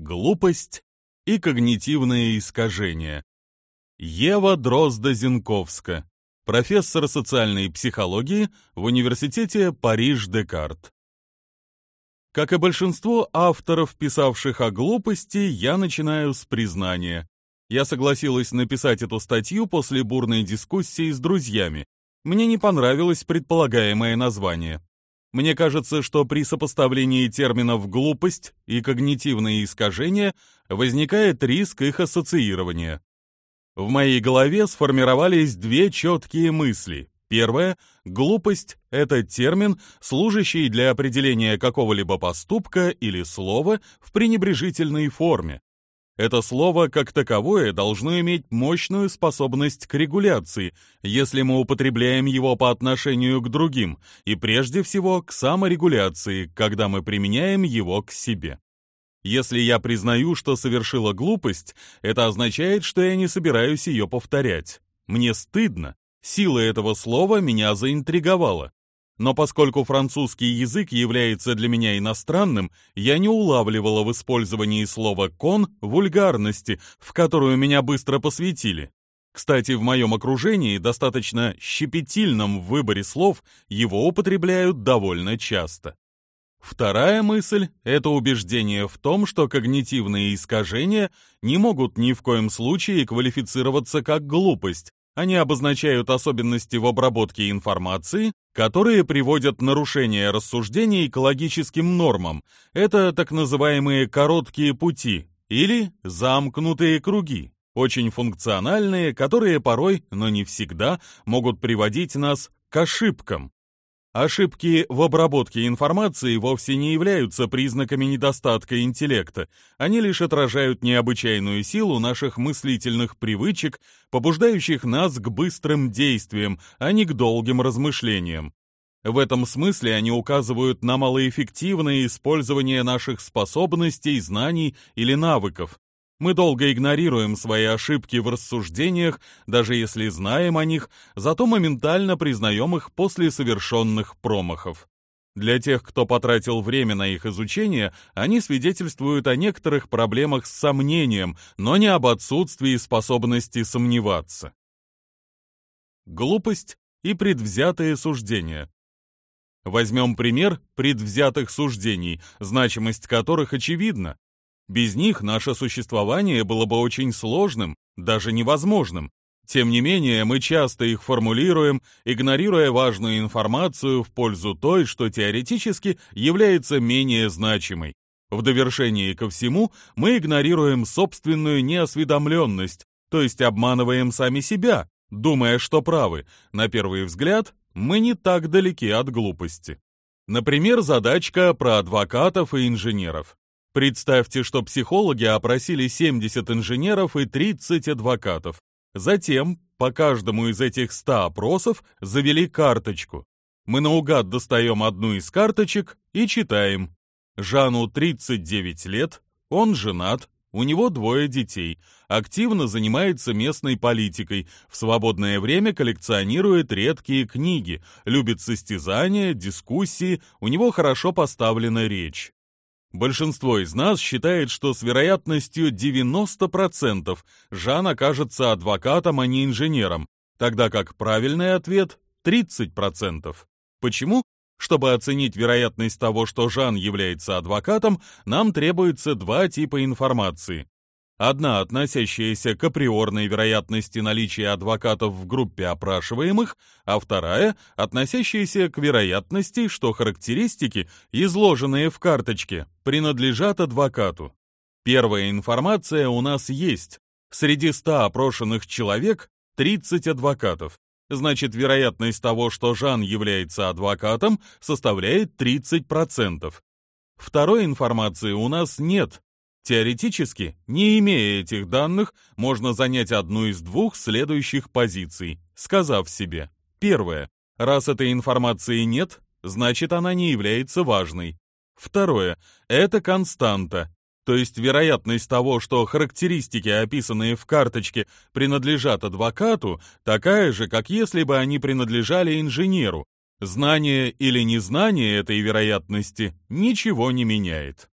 глупость и когнитивные искажения. Ева Дрозда-Зинковска, профессор социальной психологии в Университете Париж-Декарт. Как и большинство авторов, писавших о глупости, я начинаю с признания. Я согласилась написать эту статью после бурной дискуссии с друзьями. Мне не понравилось предполагаемое название. Мне кажется, что при сопоставлении терминов «глупость» и «когнитивные искажения» возникает риск их ассоциирования. В моей голове сформировались две четкие мысли. Первое – глупость – это термин, служащий для определения какого-либо поступка или слова в пренебрежительной форме. Это слово, как таковое, должно иметь мощную способность к регуляции, если мы употребляем его по отношению к другим, и прежде всего к саморегуляции, когда мы применяем его к себе. Если я признаю, что совершила глупость, это означает, что я не собираюсь ее повторять. Мне стыдно. Сила этого слова меня заинтриговала. Но поскольку французский язык является для меня иностранным, я не улавливала в использовании слова «кон» вульгарности, в которую меня быстро посвятили. Кстати, в моем окружении, достаточно щепетильном в выборе слов, его употребляют довольно часто. Вторая мысль – это убеждение в том, что когнитивные искажения не могут ни в коем случае квалифицироваться как глупость, они обозначают особенности в обработке информации, которые приводят нарушение рассуждений к логическим нормам. Это так называемые короткие пути или замкнутые круги, очень функциональные, которые порой, но не всегда, могут приводить нас к ошибкам. Ошибки в обработке информации вовсе не являются признаками недостатка интеллекта, они лишь отражают необычайную силу наших мыслительных привычек, побуждающих нас к быстрым действиям, а не к долгим размышлениям. В этом смысле они указывают на малоэффективное использование наших способностей, знаний или навыков, мы долго игнорируем свои ошибки в рассуждениях, даже если знаем о них, зато моментально признаем их после совершенных промахов. Для тех, кто потратил время на их изучение, они свидетельствуют о некоторых проблемах с сомнением, но не об отсутствии способности сомневаться. Глупость и предвзятые суждения. Возьмем пример предвзятых суждений, значимость которых очевидна. Без них наше существование было бы очень сложным, даже невозможным. Тем не менее, мы часто их формулируем, игнорируя важную информацию в пользу той, что теоретически является менее значимой. В довершении ко всему, мы игнорируем собственную неосведомленность, то есть обманываем сами себя, думая, что правы. На первый взгляд, мы не так далеки от глупости. Например, задачка про адвокатов и инженеров. Представьте, что психологи опросили 70 инженеров и 30 адвокатов. Затем по каждому из этих 100 опросов завели карточку. Мы наугад достаем одну из карточек и читаем. Жану 39 лет, он женат, у него двое детей, активно занимается местной политикой, в свободное время коллекционирует редкие книги, любит состязания, дискуссии, у него хорошо поставлена речь. Большинство из нас считает, что с вероятностью 90% Жан окажется адвокатом, а не инженером, тогда как правильный ответ 30%. Почему? Чтобы оценить вероятность того, что Жан является адвокатом, нам требуется два типа информации. Одна, относящаяся к априорной вероятности наличия адвокатов в группе опрашиваемых, а вторая, относящаяся к вероятности, что характеристики, изложенные в карточке, принадлежат адвокату. Первая информация у нас есть. Среди 100 опрошенных человек 30 адвокатов. Значит, вероятность того, что Жан является адвокатом, составляет 30%. Второй информации у нас нет, Теоретически, не имея этих данных, можно занять одну из двух следующих позиций, сказав себе. Первое. Раз этой информации нет, значит она не является важной. Второе. Это константа. То есть вероятность того, что характеристики, описанные в карточке, принадлежат адвокату, такая же, как если бы они принадлежали инженеру. Знание или незнание этой вероятности ничего не меняет.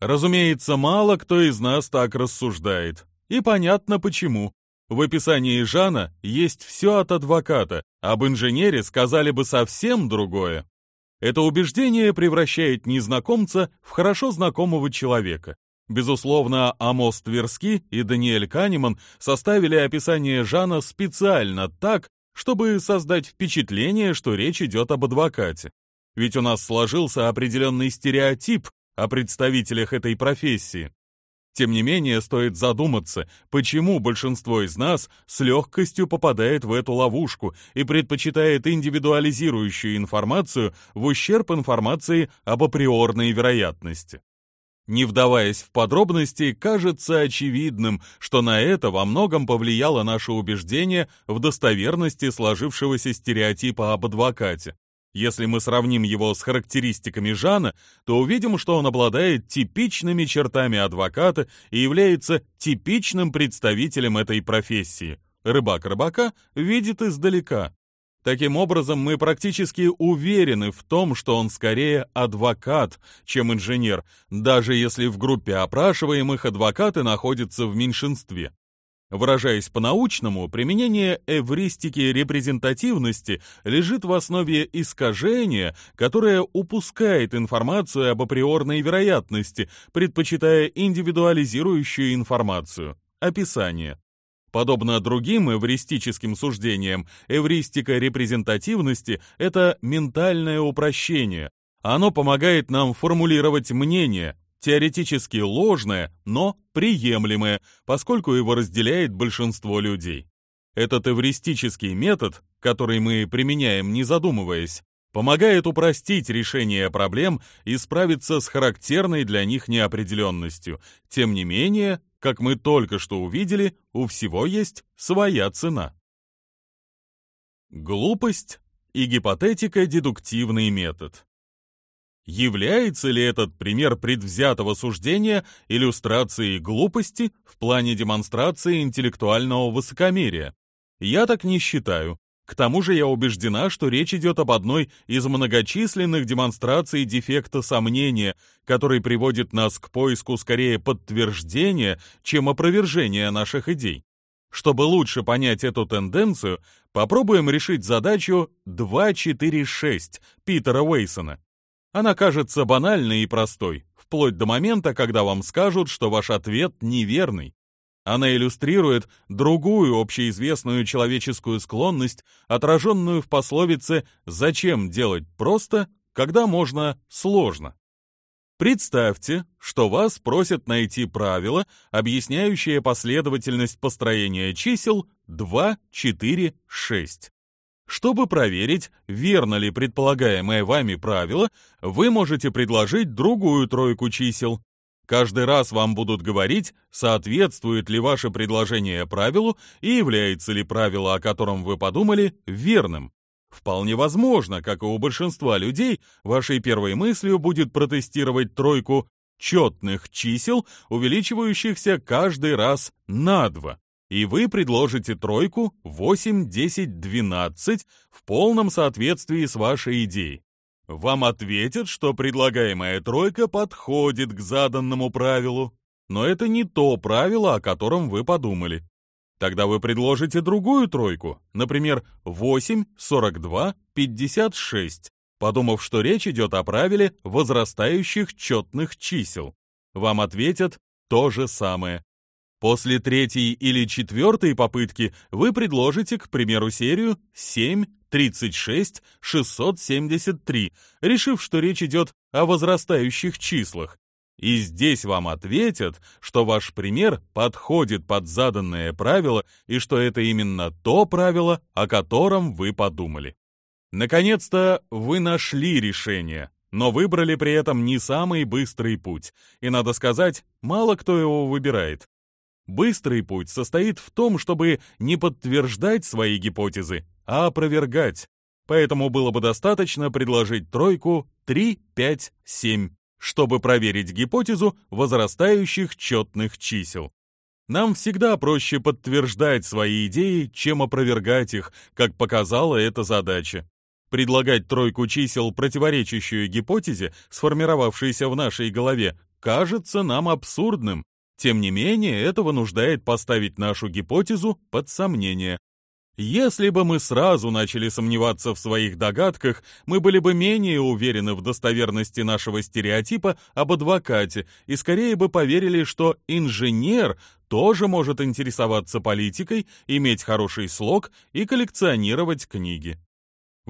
Разумеется, мало кто из нас так рассуждает. И понятно почему. В описании Жана есть все от адвоката, об инженере сказали бы совсем другое. Это убеждение превращает незнакомца в хорошо знакомого человека. Безусловно, Амос Тверски и Даниэль Канеман составили описание Жана специально так, чтобы создать впечатление, что речь идет об адвокате. Ведь у нас сложился определенный стереотип о представителях этой профессии. Тем не менее, стоит задуматься, почему большинство из нас с легкостью попадает в эту ловушку и предпочитает индивидуализирующую информацию в ущерб информации об априорной вероятности. Не вдаваясь в подробности, кажется очевидным, что на это во многом повлияло наше убеждение в достоверности сложившегося стереотипа об адвокате. Если мы сравним его с характеристиками Жана, то увидим, что он обладает типичными чертами адвоката и является типичным представителем этой профессии. Рыбак рыбака видит издалека. Таким образом, мы практически уверены в том, что он скорее адвокат, чем инженер, даже если в группе опрашиваемых адвокаты находятся в меньшинстве. Выражаясь по-научному, применение эвристики репрезентативности лежит в основе искажения, которое упускает информацию об априорной вероятности, предпочитая индивидуализирующую информацию, описание. Подобно другим эвристическим суждениям, эвристика репрезентативности – это ментальное упрощение. Оно помогает нам формулировать мнение, теоретически ложное, но приемлемое, поскольку его разделяет большинство людей. Этот эвристический метод, который мы применяем не задумываясь, помогает упростить решение проблем и справиться с характерной для них неопределенностью. Тем не менее, как мы только что увидели, у всего есть своя цена. Глупость и гипотетико-дедуктивный метод. Является ли этот пример предвзятого суждения иллюстрацией глупости в плане демонстрации интеллектуального высокомерия? Я так не считаю. К тому же я убеждена, что речь идет об одной из многочисленных демонстраций дефекта сомнения, который приводит нас к поиску скорее подтверждения, чем опровержения наших идей. Чтобы лучше понять эту тенденцию, попробуем решить задачу 2.4.6 Питера Уэйсона. Она кажется банальной и простой, вплоть до момента, когда вам скажут, что ваш ответ неверный. Она иллюстрирует другую общеизвестную человеческую склонность, отраженную в пословице «Зачем делать просто, когда можно сложно?». Представьте, что вас просят найти правило, объясняющее последовательность построения чисел 2, 4, 6. Чтобы проверить, верно ли предполагаемое вами правило, вы можете предложить другую тройку чисел. Каждый раз вам будут говорить, соответствует ли ваше предложение правилу и является ли правило, о котором вы подумали, верным. Вполне возможно, как и у большинства людей, вашей первой мыслью будет протестировать тройку четных чисел, увеличивающихся каждый раз на 2 и вы предложите тройку 8, 10, 12 в полном соответствии с вашей идеей. Вам ответят, что предлагаемая тройка подходит к заданному правилу, но это не то правило, о котором вы подумали. Тогда вы предложите другую тройку, например, 8, 42, 56, подумав, что речь идет о правиле возрастающих четных чисел. Вам ответят то же самое. После третьей или четвертой попытки вы предложите, к примеру, серию 7, 36, 673, решив, что речь идет о возрастающих числах. И здесь вам ответят, что ваш пример подходит под заданное правило и что это именно то правило, о котором вы подумали. Наконец-то вы нашли решение, но выбрали при этом не самый быстрый путь, и, надо сказать, мало кто его выбирает. Быстрый путь состоит в том, чтобы не подтверждать свои гипотезы, а опровергать. Поэтому было бы достаточно предложить тройку 3, 5, 7, чтобы проверить гипотезу возрастающих четных чисел. Нам всегда проще подтверждать свои идеи, чем опровергать их, как показала эта задача. Предлагать тройку чисел, противоречащую гипотезе, сформировавшейся в нашей голове, кажется нам абсурдным. Тем не менее, это вынуждает поставить нашу гипотезу под сомнение. Если бы мы сразу начали сомневаться в своих догадках, мы были бы менее уверены в достоверности нашего стереотипа об адвокате и скорее бы поверили, что инженер тоже может интересоваться политикой, иметь хороший слог и коллекционировать книги.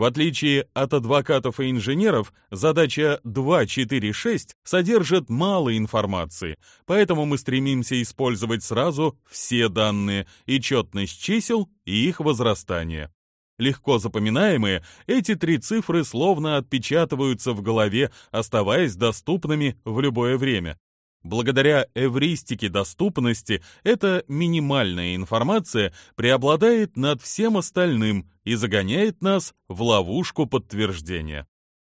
В отличие от адвокатов и инженеров, задача 2.4.6 содержит мало информации, поэтому мы стремимся использовать сразу все данные и четность чисел и их возрастание. Легко запоминаемые, эти три цифры словно отпечатываются в голове, оставаясь доступными в любое время. Благодаря эвристике доступности эта минимальная информация преобладает над всем остальным и загоняет нас в ловушку подтверждения.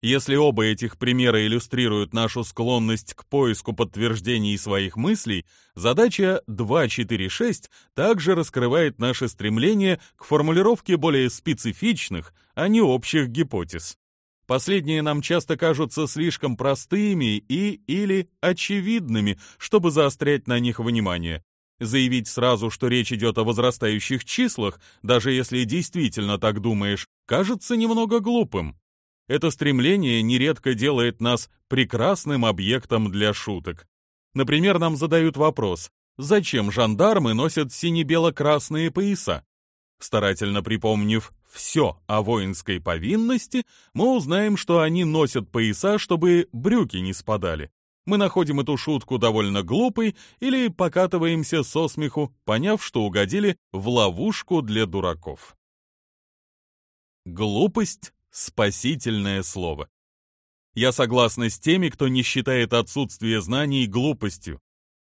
Если оба этих примера иллюстрируют нашу склонность к поиску подтверждений своих мыслей, задача 2.4.6 также раскрывает наше стремление к формулировке более специфичных, а не общих гипотез. Последние нам часто кажутся слишком простыми и или очевидными, чтобы заострять на них внимание. Заявить сразу, что речь идет о возрастающих числах, даже если действительно так думаешь, кажется немного глупым. Это стремление нередко делает нас прекрасным объектом для шуток. Например, нам задают вопрос, зачем жандармы носят сине-бело-красные пояса? Старательно припомнив все о воинской повинности, мы узнаем, что они носят пояса, чтобы брюки не спадали. Мы находим эту шутку довольно глупой или покатываемся со смеху, поняв, что угодили в ловушку для дураков. Глупость — спасительное слово. Я согласна с теми, кто не считает отсутствие знаний глупостью.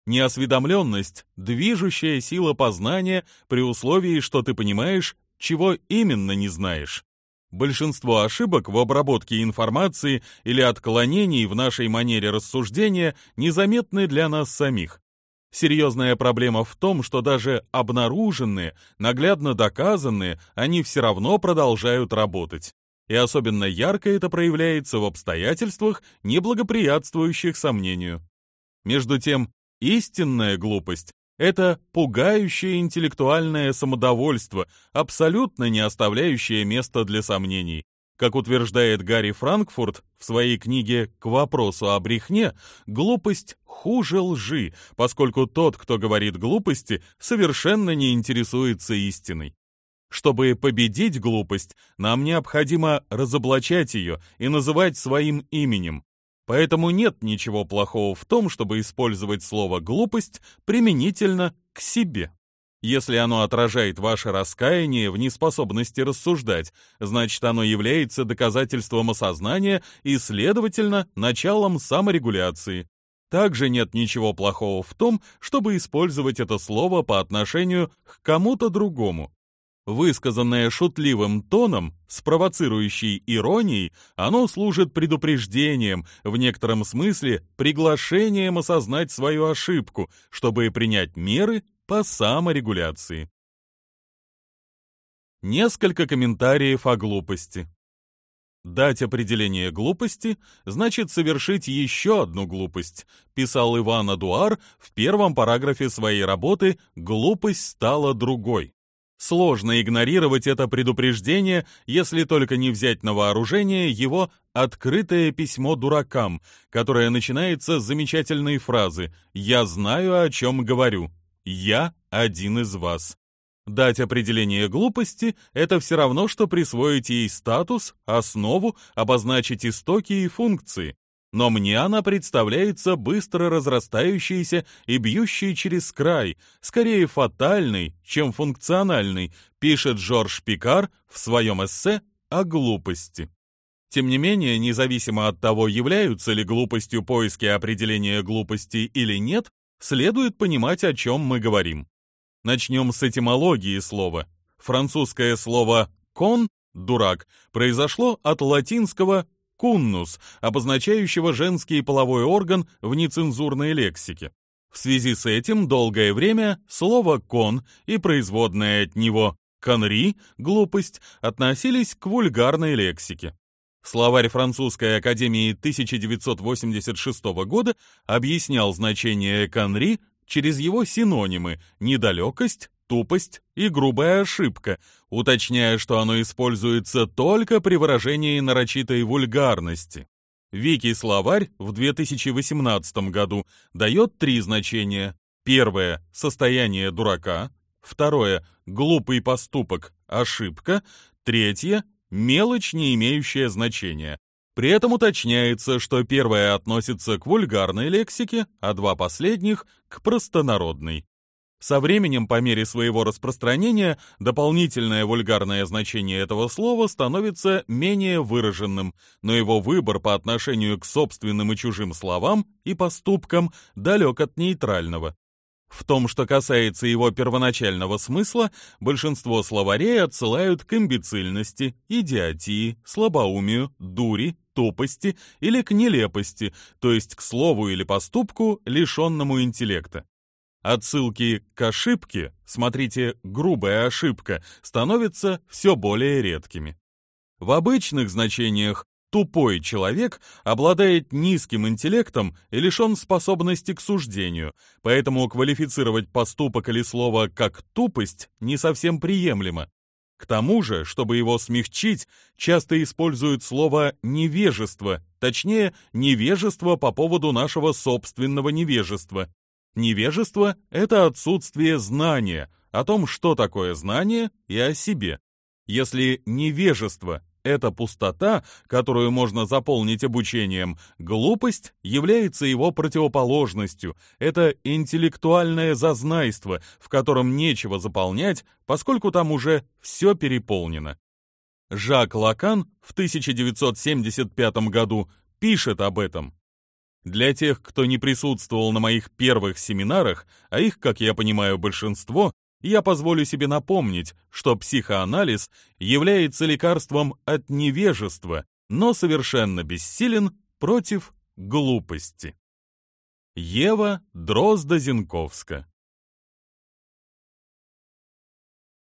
Неосведомленность — движущая сила познания при условии, что ты понимаешь, чего именно не знаешь. Большинство ошибок в обработке информации или отклонений в нашей манере рассуждения незаметны для нас самих. Серьезная проблема в том, что даже обнаруженные, наглядно доказанные, они все равно продолжают работать. И особенно ярко это проявляется в обстоятельствах, неблагоприятствующих сомнению. Между тем, Истинная глупость — это пугающее интеллектуальное самодовольство, абсолютно не оставляющее места для сомнений. Как утверждает Гарри Франкфурт в своей книге «К вопросу о брехне», глупость хуже лжи, поскольку тот, кто говорит глупости, совершенно не интересуется истиной. Чтобы победить глупость, нам необходимо разоблачать ее и называть своим именем. Поэтому нет ничего плохого в том, чтобы использовать слово «глупость» применительно к себе. Если оно отражает ваше раскаяние в неспособности рассуждать, значит оно является доказательством осознания и, следовательно, началом саморегуляции. Также нет ничего плохого в том, чтобы использовать это слово по отношению к кому-то другому. Высказанное шутливым тоном, с провоцирующей иронией, оно служит предупреждением, в некотором смысле приглашением осознать свою ошибку, чтобы принять меры по саморегуляции. Несколько комментариев о глупости. Дать определение глупости значит совершить еще одну глупость, писал Иван Адуар в первом параграфе своей работы «Глупость стала другой». Сложно игнорировать это предупреждение, если только не взять на вооружение его «открытое письмо дуракам», которое начинается с замечательной фразы «Я знаю, о чем говорю. Я один из вас». Дать определение глупости – это все равно, что присвоить ей статус, основу, обозначить истоки и функции но мне она представляется быстро разрастающейся и бьющей через край, скорее фатальной, чем функциональной, пишет Жорж Пикар в своем эссе о глупости. Тем не менее, независимо от того, являются ли глупостью поиски определения глупости или нет, следует понимать, о чем мы говорим. Начнем с этимологии слова. Французское слово «кон» — «дурак» произошло от латинского куннус, обозначающего женский половой орган в нецензурной лексике. В связи с этим долгое время слово «кон» и производное от него «конри» — глупость относились к вульгарной лексике. Словарь французской академии 1986 года объяснял значение «конри» через его синонимы «недалекость», «тупость» и «грубая ошибка», уточняя, что оно используется только при выражении нарочитой вульгарности. Вики-словарь в 2018 году дает три значения. Первое – состояние дурака. Второе – глупый поступок, ошибка. Третье – мелочь, не имеющая значения. При этом уточняется, что первое относится к вульгарной лексике, а два последних – к простонародной. Со временем, по мере своего распространения, дополнительное вульгарное значение этого слова становится менее выраженным, но его выбор по отношению к собственным и чужим словам и поступкам далек от нейтрального. В том, что касается его первоначального смысла, большинство словарей отсылают к имбецильности, идиотии, слабоумию, дури, тупости или к нелепости, то есть к слову или поступку, лишенному интеллекта. Отсылки к ошибке, смотрите, грубая ошибка, становятся все более редкими. В обычных значениях тупой человек обладает низким интеллектом и лишен способности к суждению, поэтому квалифицировать поступок или слово как тупость не совсем приемлемо. К тому же, чтобы его смягчить, часто используют слово «невежество», точнее, невежество по поводу нашего собственного невежества. Невежество — это отсутствие знания о том, что такое знание, и о себе. Если невежество — это пустота, которую можно заполнить обучением, глупость является его противоположностью, это интеллектуальное зазнайство, в котором нечего заполнять, поскольку там уже все переполнено. Жак Лакан в 1975 году пишет об этом. Для тех, кто не присутствовал на моих первых семинарах, а их, как я понимаю, большинство, я позволю себе напомнить, что психоанализ является лекарством от невежества, но совершенно бессилен против глупости. Ева Дрозда-Зинковска